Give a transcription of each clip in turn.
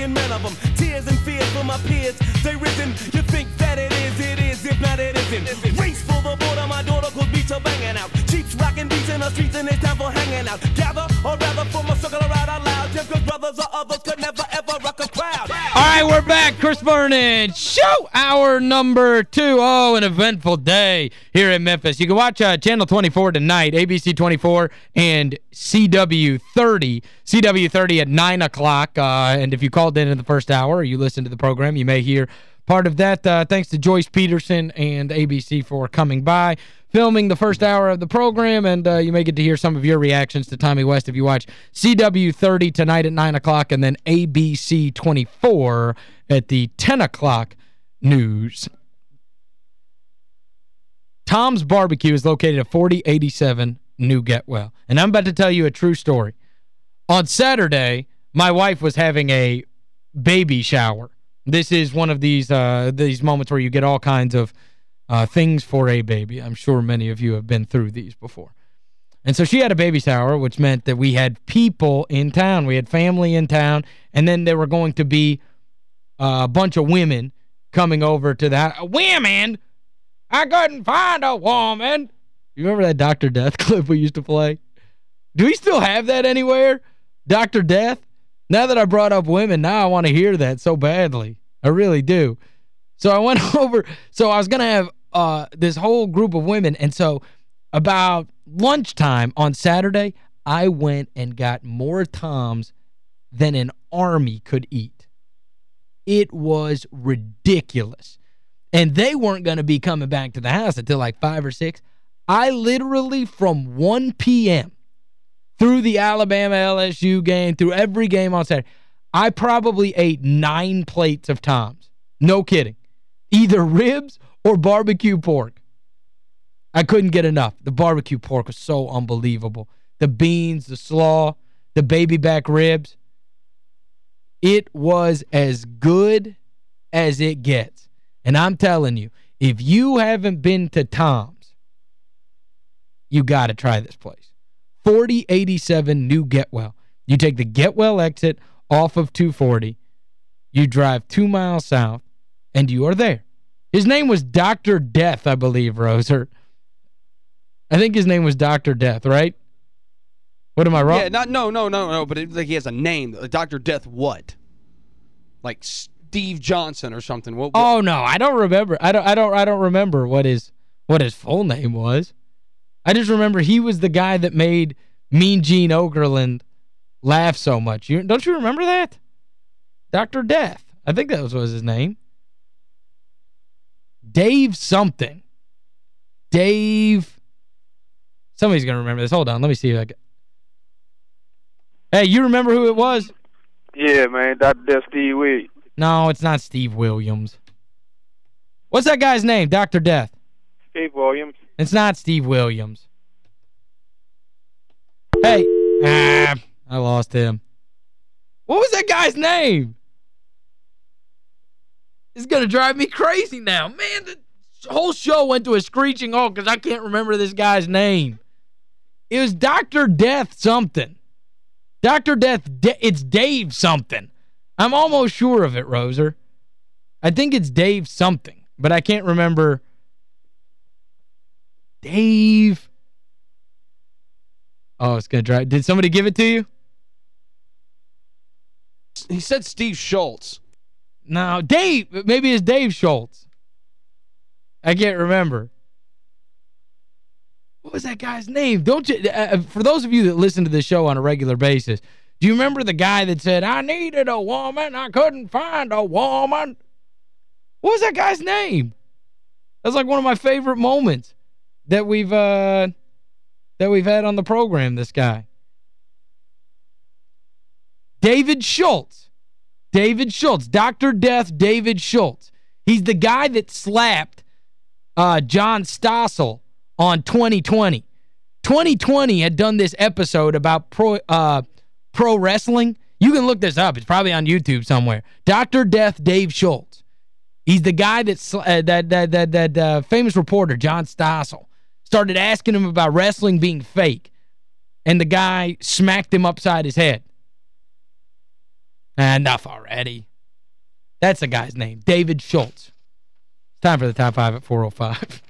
making men of them. Tears and fears for my peers, they risen. You think that it is, it is, if not it isn't. Race for the border, my daughter cause beats are banging out. Cheeks rocking beats in the streets and it's time for hanging out. Gather, or rather form a circle around out loud. Just cause brothers or others could never ever rock a crowd. All right, we're back. Chris Vernon, show hour number two. Oh, an eventful day here in Memphis. You can watch uh, Channel 24 tonight, ABC 24 and CW 30. CW 30 at 9 o'clock. Uh, and if you called in in the first hour you listened to the program, you may hear part of that. Uh, thanks to Joyce Peterson and ABC for coming by filming the first hour of the program, and uh, you may get to hear some of your reactions to Tommy West if you watch CW 30 tonight at 9 o'clock and then ABC 24 at the 10 o'clock news. Tom's Barbecue is located at 4087 New Getwell. And I'm about to tell you a true story. On Saturday, my wife was having a baby shower. This is one of these uh, these moments where you get all kinds of uh, things for a baby. I'm sure many of you have been through these before. And so she had a baby shower, which meant that we had people in town. We had family in town, and then there were going to be uh, a bunch of women coming over to that. Women? I couldn't find a woman. You remember that Dr. Death clip we used to play? Do we still have that anywhere? Dr. Death? Now that I brought up women, now I want to hear that so badly. I really do. So I went over, so I was going to have uh, this whole group of women. And so about lunchtime on Saturday, I went and got more Toms than an army could eat. It was ridiculous. And they weren't going to be coming back to the house until like 5 or 6. I literally, from 1 p.m. through the Alabama-LSU game, through every game on Saturday, I probably ate nine plates of Toms. No kidding. Either ribs or barbecue pork. I couldn't get enough. The barbecue pork was so unbelievable. The beans, the slaw, the baby back ribs. It was as good as it gets. And I'm telling you, if you haven't been to Tom's, you got to try this place. 4087 New Getwell. You take the Getwell exit off of 240. You drive two miles south, and you are there. His name was Dr. Death, I believe, Roser. I think his name was Dr. Death, right? What am I wrong? Yeah, not no, no, no, no, but it, like he has a name. Uh, Dr. Death what? Like Steve Johnson or something. What, what? Oh no, I don't remember. I don't I don't I don't remember what his what his full name was. I just remember he was the guy that made Mean Gene Okerlund laugh so much. You don't you remember that? Dr. Death. I think that was, was his name. Dave something. Dave Somebody's going to remember this. Hold on. Let me see if I can. Hey, you remember who it was? Yeah, man. Dr. Death Steve Williams. No, it's not Steve Williams. What's that guy's name? Dr. Death. Steve Williams. It's not Steve Williams. Hey. Ah, I lost him. What was that guy's name? It's going to drive me crazy now. Man, the whole show went to a screeching halt because I can't remember this guy's name. It was Dr. Death something. Dr. Death, it's Dave something. I'm almost sure of it, Roser. I think it's Dave something, but I can't remember. Dave. Oh, it's going to drive. Did somebody give it to you? He said Steve Schultz. No, Dave. Maybe it's Dave Schultz. I can't remember. What was that guy's name? Don't you uh, uh, for those of you that listen to the show on a regular basis, do you remember the guy that said, "I needed a woman, I couldn't find a woman"? What was that guy's name? That's like one of my favorite moments that we've uh that we've had on the program this guy. David Schultz. David Schultz. Dr. Death David Schultz. He's the guy that slapped uh, John Stossel on 2020. 2020 had done this episode about pro uh, pro wrestling. You can look this up. It's probably on YouTube somewhere. Dr. Death Dave Schultz. He's the guy that's, uh, that that that that uh, famous reporter John Stossel started asking him about wrestling being fake. And the guy smacked him upside his head. Enough already. That's the guy's name, David Schultz. It's time for the top five at 405.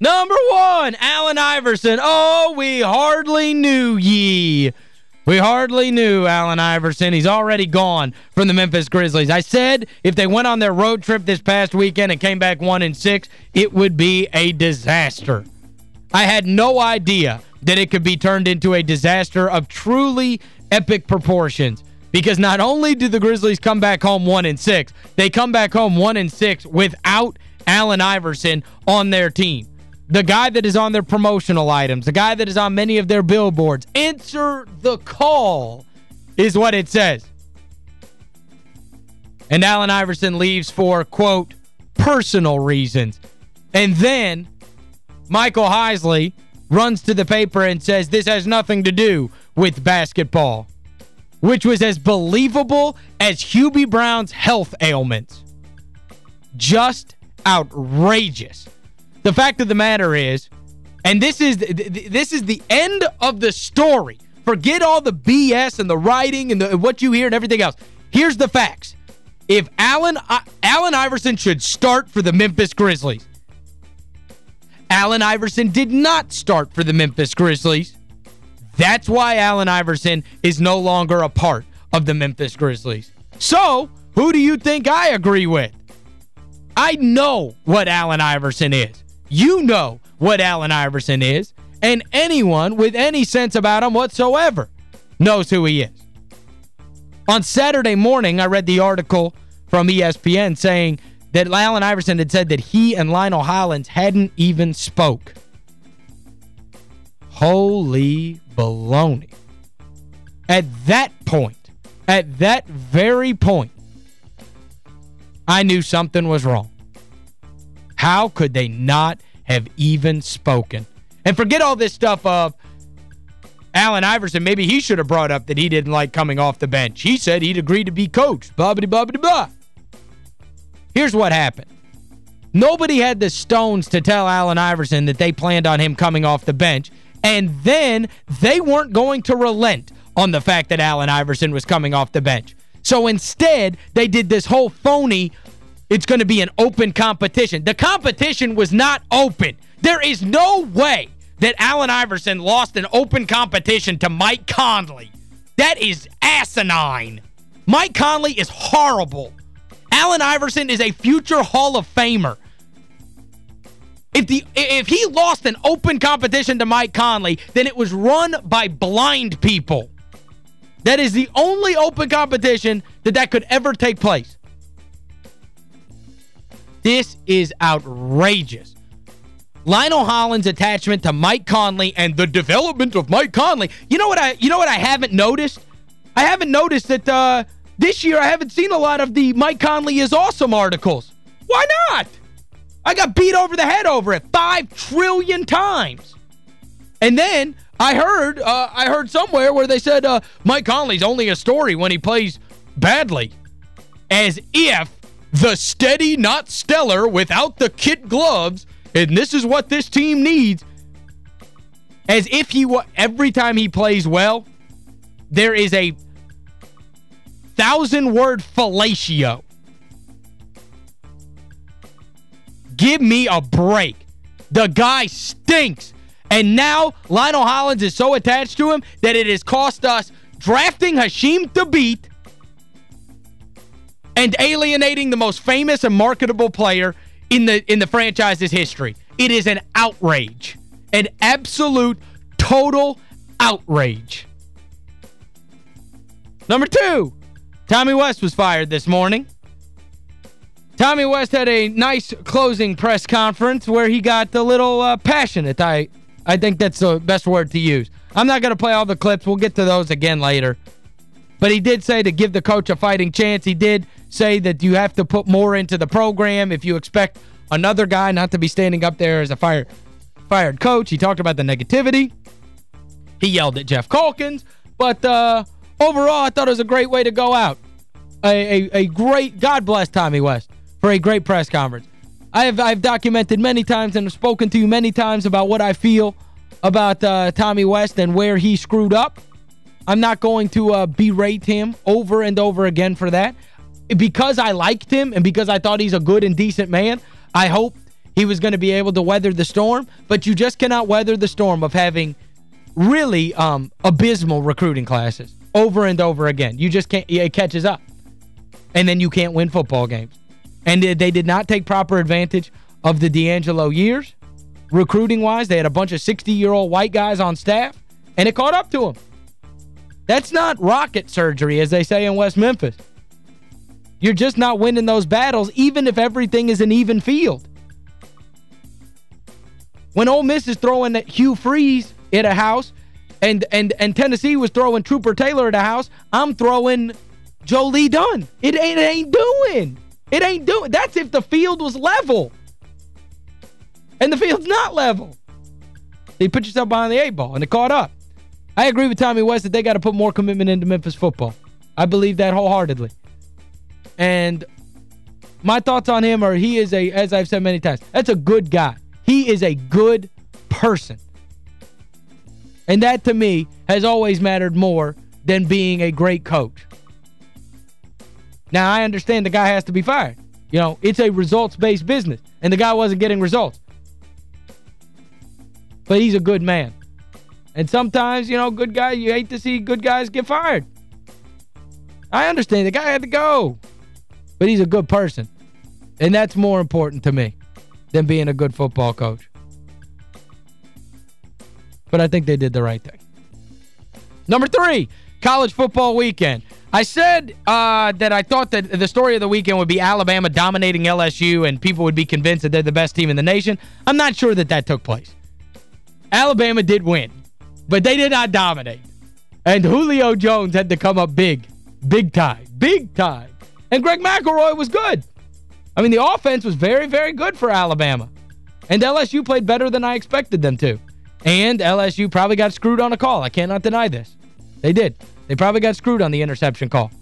Number one, Allen Iverson. Oh, we hardly knew ye. We hardly knew Allen Iverson. He's already gone from the Memphis Grizzlies. I said if they went on their road trip this past weekend and came back 1 and six, it would be a disaster. I had no idea that it could be turned into a disaster of truly epic proportions because not only do the Grizzlies come back home 1 and six, they come back home 1 and six without Allen Iverson on their team the guy that is on their promotional items, the guy that is on many of their billboards. Answer the call is what it says. And Allen Iverson leaves for, quote, personal reasons. And then Michael Heisley runs to the paper and says this has nothing to do with basketball, which was as believable as Hubie Brown's health ailments. Just outrageous. The fact of the matter is, and this is this is the end of the story. Forget all the BS and the writing and the, what you hear and everything else. Here's the facts. If Allen, Allen Iverson should start for the Memphis Grizzlies, Allen Iverson did not start for the Memphis Grizzlies. That's why Allen Iverson is no longer a part of the Memphis Grizzlies. So, who do you think I agree with? I know what Allen Iverson is. You know what Allen Iverson is, and anyone with any sense about him whatsoever knows who he is. On Saturday morning, I read the article from ESPN saying that Allen Iverson had said that he and Lionel Hollins hadn't even spoke. Holy baloney. At that point, at that very point, I knew something was wrong. How could they not have even spoken? And forget all this stuff of Allen Iverson. Maybe he should have brought up that he didn't like coming off the bench. He said he'd agreed to be coached. Blah, blah, blah. Here's what happened. Nobody had the stones to tell Allen Iverson that they planned on him coming off the bench. And then they weren't going to relent on the fact that Allen Iverson was coming off the bench. So instead, they did this whole phony it's going to be an open competition. The competition was not open. There is no way that Allen Iverson lost an open competition to Mike Conley. That is asinine. Mike Conley is horrible. Allen Iverson is a future Hall of Famer. If the if he lost an open competition to Mike Conley, then it was run by blind people. That is the only open competition that that could ever take place. This is outrageous. Lionel Hollins' attachment to Mike Conley and the development of Mike Conley. You know what I you know what I haven't noticed? I haven't noticed that uh, this year I haven't seen a lot of the Mike Conley is awesome articles. Why not? I got beat over the head over it five trillion times. And then I heard uh, I heard somewhere where they said uh, Mike Conley's only a story when he plays badly. As if the steady, not stellar, without the kit gloves, and this is what this team needs. As if he, every time he plays well, there is a thousand-word fellatio. Give me a break. The guy stinks. And now Lionel Hollins is so attached to him that it has cost us drafting Hasheem Thabeet and alienating the most famous and marketable player in the in the franchise's history. It is an outrage. An absolute, total outrage. Number two, Tommy West was fired this morning. Tommy West had a nice closing press conference where he got a little uh, passionate. I, I think that's the best word to use. I'm not going to play all the clips. We'll get to those again later. But he did say to give the coach a fighting chance. He did say that you have to put more into the program if you expect another guy not to be standing up there as a fired, fired coach. He talked about the negativity. He yelled at Geoff Calkins. But uh, overall, I thought it was a great way to go out. A, a, a great, God bless Tommy West for a great press conference. I have I've documented many times and have spoken to you many times about what I feel about uh, Tommy West and where he screwed up. I'm not going to uh, berate him over and over again for that. Because I liked him and because I thought he's a good and decent man, I hope he was going to be able to weather the storm. But you just cannot weather the storm of having really um, abysmal recruiting classes over and over again. You just can't, it catches up. And then you can't win football games. And they did not take proper advantage of the DeAngelo years. Recruiting-wise, they had a bunch of 60-year-old white guys on staff, and it caught up to them. That's not rocket surgery, as they say in West Memphis. You're just not winning those battles, even if everything is an even field. When Ole Miss is throwing Hugh Freeze at a house, and and and Tennessee was throwing Trooper Taylor at a house, I'm throwing Joe Lee Dunn. It ain't, it ain't doing. It ain't doing. That's if the field was level. And the field's not level. you put yourself behind the eight ball, and it caught up. I agree with Tommy West that they got to put more commitment into Memphis football. I believe that wholeheartedly. And my thoughts on him are he is a, as I've said many times, that's a good guy. He is a good person. And that, to me, has always mattered more than being a great coach. Now, I understand the guy has to be fired. You know, it's a results-based business, and the guy wasn't getting results. But he's a good man. And sometimes, you know, good guy, you hate to see good guys get fired. I understand. The guy had to go. But he's a good person. And that's more important to me than being a good football coach. But I think they did the right thing. Number three, college football weekend. I said uh, that I thought that the story of the weekend would be Alabama dominating LSU and people would be convinced that they're the best team in the nation. I'm not sure that that took place. Alabama did win, but they did not dominate. And Julio Jones had to come up big, big time, big time. And Greg McElroy was good. I mean, the offense was very, very good for Alabama. And LSU played better than I expected them to. And LSU probably got screwed on a call. I cannot deny this. They did. They probably got screwed on the interception call.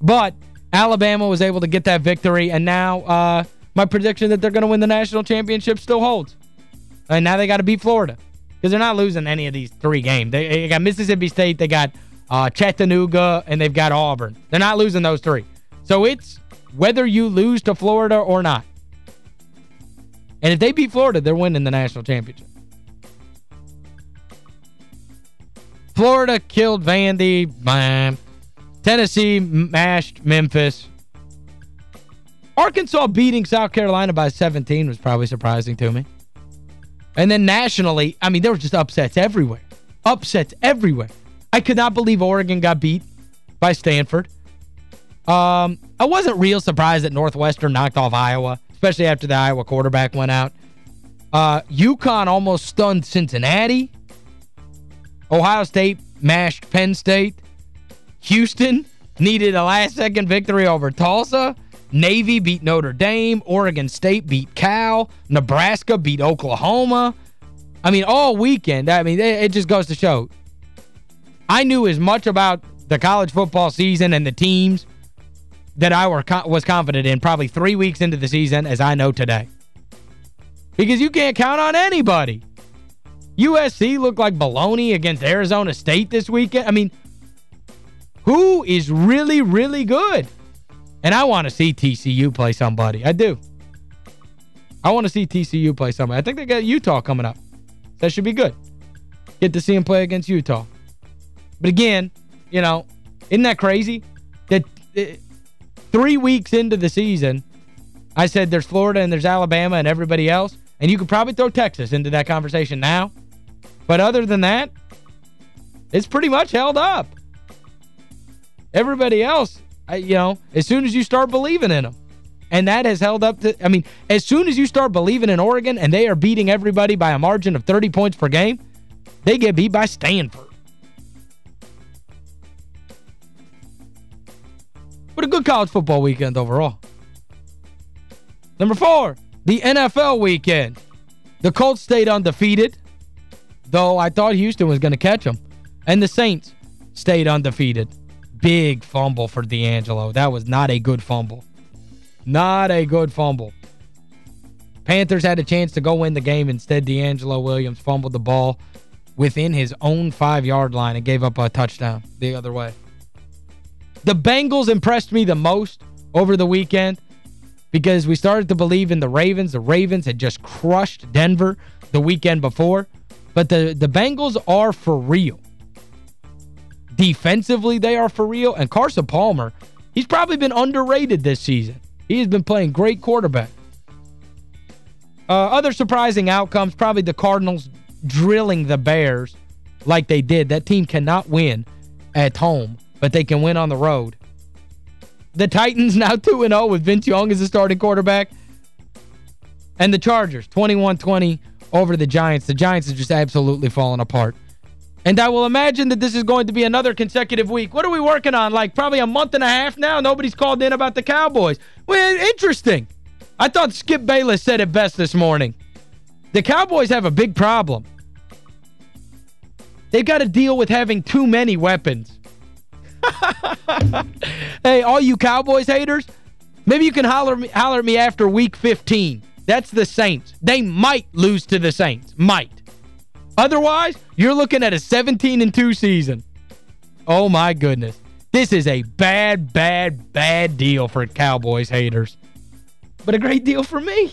But Alabama was able to get that victory, and now uh, my prediction that they're going to win the national championship still holds. And now they got to beat Florida because they're not losing any of these three games. They, they got Mississippi State, they got uh, Chattanooga, and they've got Auburn. They're not losing those three. So it's whether you lose to Florida or not. And if they beat Florida, they're winning the national championship. Florida killed Vandy. Bam. Tennessee mashed Memphis. Arkansas beating South Carolina by 17 was probably surprising to me. And then nationally, I mean, there were just upsets everywhere. Upsets everywhere. I could not believe Oregon got beat by Stanford. Um, I wasn't real surprised that Northwestern knocked off Iowa, especially after the Iowa quarterback went out. Uh, UConn almost stunned Cincinnati. Ohio State mashed Penn State. Houston needed a last-second victory over Tulsa. Navy beat Notre Dame. Oregon State beat Cal. Nebraska beat Oklahoma. I mean, all weekend, I mean, it, it just goes to show. I knew as much about the college football season and the teams that I were was confident in probably three weeks into the season as I know today. Because you can't count on anybody. USC looked like baloney against Arizona State this weekend. I mean, who is really, really good? And I want to see TCU play somebody. I do. I want to see TCU play somebody. I think they got Utah coming up. That should be good. Get to see them play against Utah. But again, you know, isn't that crazy? That uh, three weeks into the season, I said there's Florida and there's Alabama and everybody else. And you could probably throw Texas into that conversation now. But other than that, it's pretty much held up. Everybody else, you know, as soon as you start believing in them. And that has held up to, I mean, as soon as you start believing in Oregon and they are beating everybody by a margin of 30 points per game, they get beat by Stanford. But a good college football weekend overall. Number four, the NFL weekend. The Colts stayed undefeated, though I thought Houston was going to catch them. And the Saints stayed undefeated. Big fumble for DeAngelo. That was not a good fumble. Not a good fumble. Panthers had a chance to go win the game. Instead, DeAngelo Williams fumbled the ball within his own five-yard line and gave up a touchdown the other way. The Bengals impressed me the most over the weekend because we started to believe in the Ravens. The Ravens had just crushed Denver the weekend before. But the, the Bengals are for real. Defensively, they are for real. And Carson Palmer, he's probably been underrated this season. He has been playing great quarterback. Uh, other surprising outcomes, probably the Cardinals drilling the Bears like they did. That team cannot win at home, but they can win on the road. The Titans now 2-0 with Vince Young as the starting quarterback. And the Chargers, 21-20 over the Giants. The Giants are just absolutely falling apart. And I will imagine that this is going to be another consecutive week. What are we working on? Like probably a month and a half now? Nobody's called in about the Cowboys. Well, interesting. I thought Skip Bayless said it best this morning. The Cowboys have a big problem. They've got to deal with having too many weapons. hey, all you Cowboys haters, maybe you can holler, me, holler at me after week 15. That's the Saints. They might lose to the Saints. Might. Otherwise, you're looking at a 17 and 2 season. Oh, my goodness. This is a bad, bad, bad deal for Cowboys haters. But a great deal for me.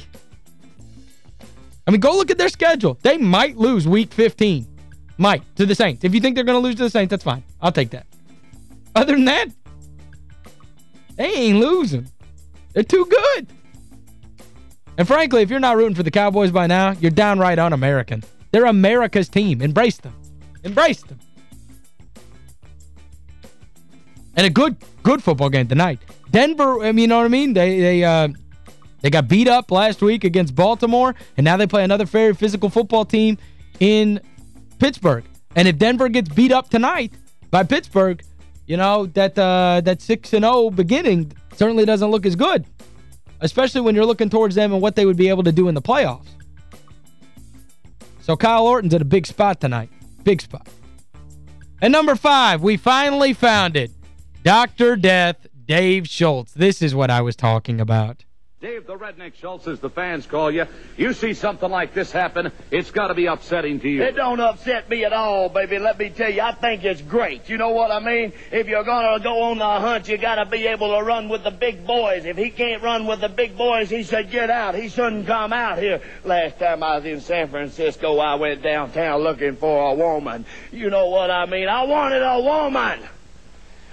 I mean, go look at their schedule. They might lose week 15. Might, to the Saints. If you think they're going to lose to the Saints, that's fine. I'll take that. Other than that, they ain't losing. They're too good. And frankly, if you're not rooting for the Cowboys by now, you're downright un-American. They're America's team. Embrace them. Embrace them. And a good good football game tonight. Denver, I mean, you know what I mean? They they uh they got beat up last week against Baltimore, and now they play another very physical football team in Pittsburgh. And if Denver gets beat up tonight by Pittsburgh, you know, that uh, that 6 and 0 beginning certainly doesn't look as good. Especially when you're looking towards them and what they would be able to do in the playoffs. So Kyle Orton's at a big spot tonight. Big spot. And number five, we finally found it. Dr. Death, Dave Schultz. This is what I was talking about. Dave the Redneck Schultz, as the fans call you, you see something like this happen, it's got to be upsetting to you. It don't upset me at all, baby. Let me tell you, I think it's great. You know what I mean? If you're going to go on the hunt, you got to be able to run with the big boys. If he can't run with the big boys, he should get out. He shouldn't come out here. Last time I was in San Francisco, I went downtown looking for a woman. You know what I mean? I wanted a woman.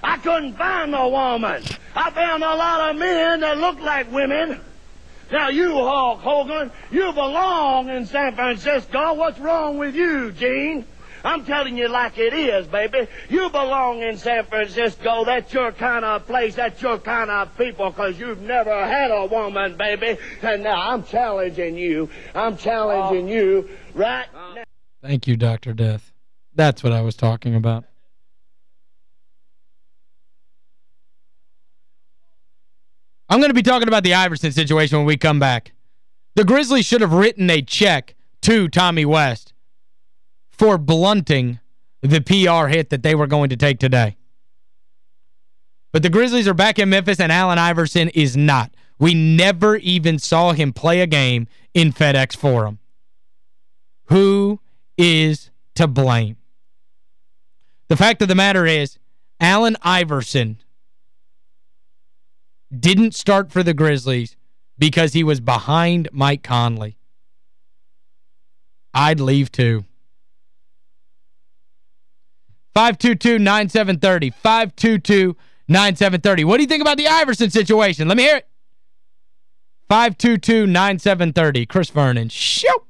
I couldn't find no woman. I found a lot of men that look like women. Now, you, Hulk Hogan, you belong in San Francisco. What's wrong with you, Gene? I'm telling you like it is, baby. You belong in San Francisco. That's your kind of place. That's your kind of people because you've never had a woman, baby. And now I'm challenging you. I'm challenging oh. you right now. Thank you, Dr. Death. That's what I was talking about. I'm going to be talking about the Iverson situation when we come back. The Grizzlies should have written a check to Tommy West for blunting the PR hit that they were going to take today. But the Grizzlies are back in Memphis and Allen Iverson is not. We never even saw him play a game in FedEx Forum. Who is to blame? The fact of the matter is, Allen Iverson didn't start for the Grizzlies because he was behind Mike Conley. I'd leave too. 522-9730. 522-9730. What do you think about the Iverson situation? Let me hear it. 522-9730. Chris Vernon. Shoot!